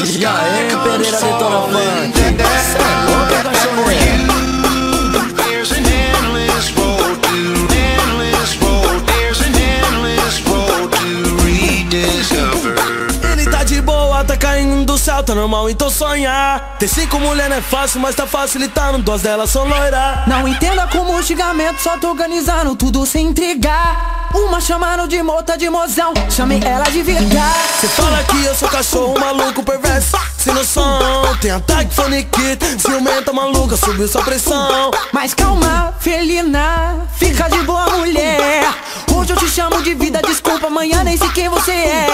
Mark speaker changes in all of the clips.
Speaker 1: E Pereira Detona Funk Cê é
Speaker 2: road to rediscover.
Speaker 1: Ele tá de boa, tá caindo do céu, tá normal, então sonhar Ter cinco mulher não é fácil, mas tá facilitando Duas delas são loiras
Speaker 3: Não entenda como xingamento, só tô organizando tudo sem intrigar. Uma chamaram de mota de mozão, chamei ela de verdade.
Speaker 1: Cê fala que eu sou cachorro maluco perverso Sem noção, tem ataque foniquito Ciumenta maluca, subiu sua pressão
Speaker 3: Mas calma, felina, fica de boa mulher. Hoje eu te chamo de vida, desculpa, amanhã nem sei quem você é.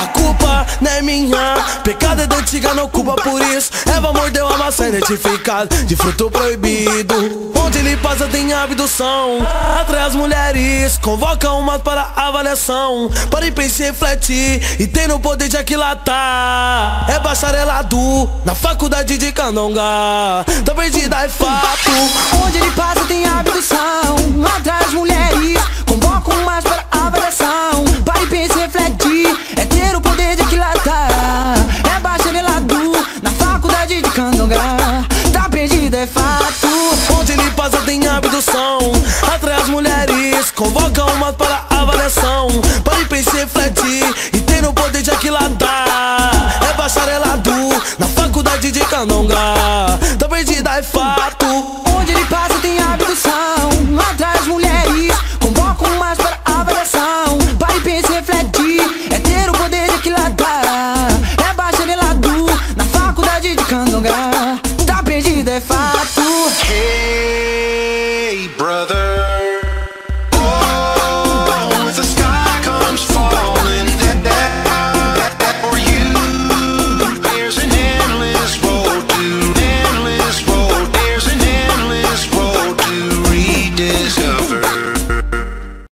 Speaker 1: A culpa não é minha. Pecado é da antiga, não culpa por isso. Eva mordeu a maçã identificada De fruto proibido. Onde ele passa tem abdução. Atrai as mulheres. Convoca umas para avaliação. Para e pense refletir. E tem no poder de aquilatar. É bacharelado Na faculdade de Candonga Tá perdida é fato.
Speaker 3: Onde ele passa tem abdução, casa tem abdução. Atrai as mulheres, convoca o mato para avaliação. Pare, pense, refletir e ter o poder de aquilatar. É bacharelado na faculdade de Canonga. Tá perdida é fato.
Speaker 1: Onde ele passa tem abdução. Atrai as mulheres, convoca o mato para avaliação. Pare, pense, refletir é ter o poder de aquilatar. É bacharelado na faculdade de Canonga. Tá perdida é fato. Hey.